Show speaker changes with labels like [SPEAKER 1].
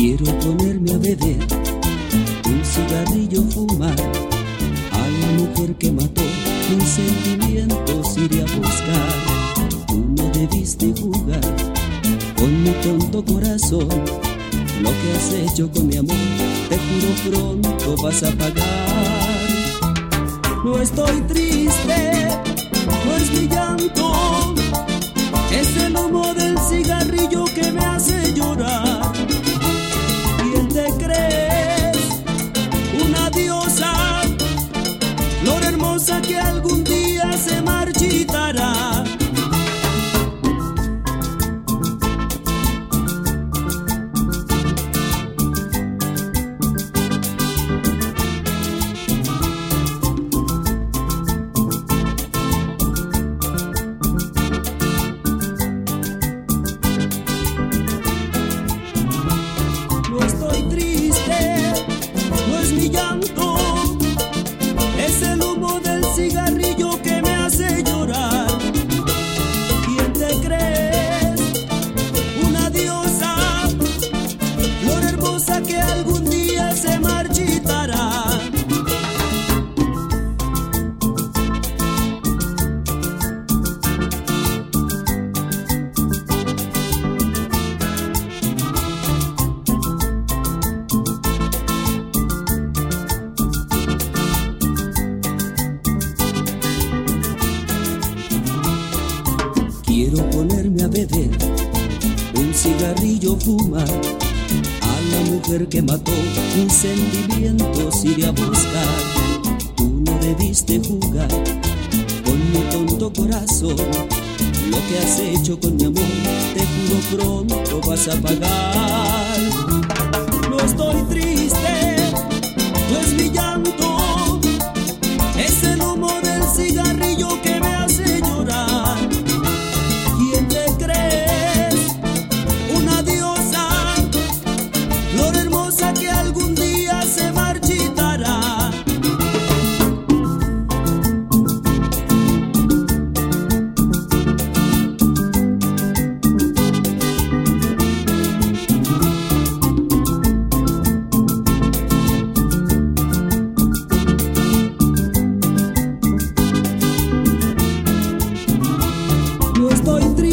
[SPEAKER 1] Quiero ponerme a beber, un cigarrillo fumar, a la mujer que mató mis sentimientos iré a buscar. Tú no debiste jugar con mi tonto corazón, lo que has hecho con mi amor, te juro pronto vas a pagar. No estoy triste, no es mi llanto, es el humo del beber, un cigarrillo fumar, a la mujer que mató mis sentimientos iré a buscar. Tú no debiste jugar con mi tonto corazón, lo que has hecho con mi amor, te juro pronto vas a pagar. estoy triste.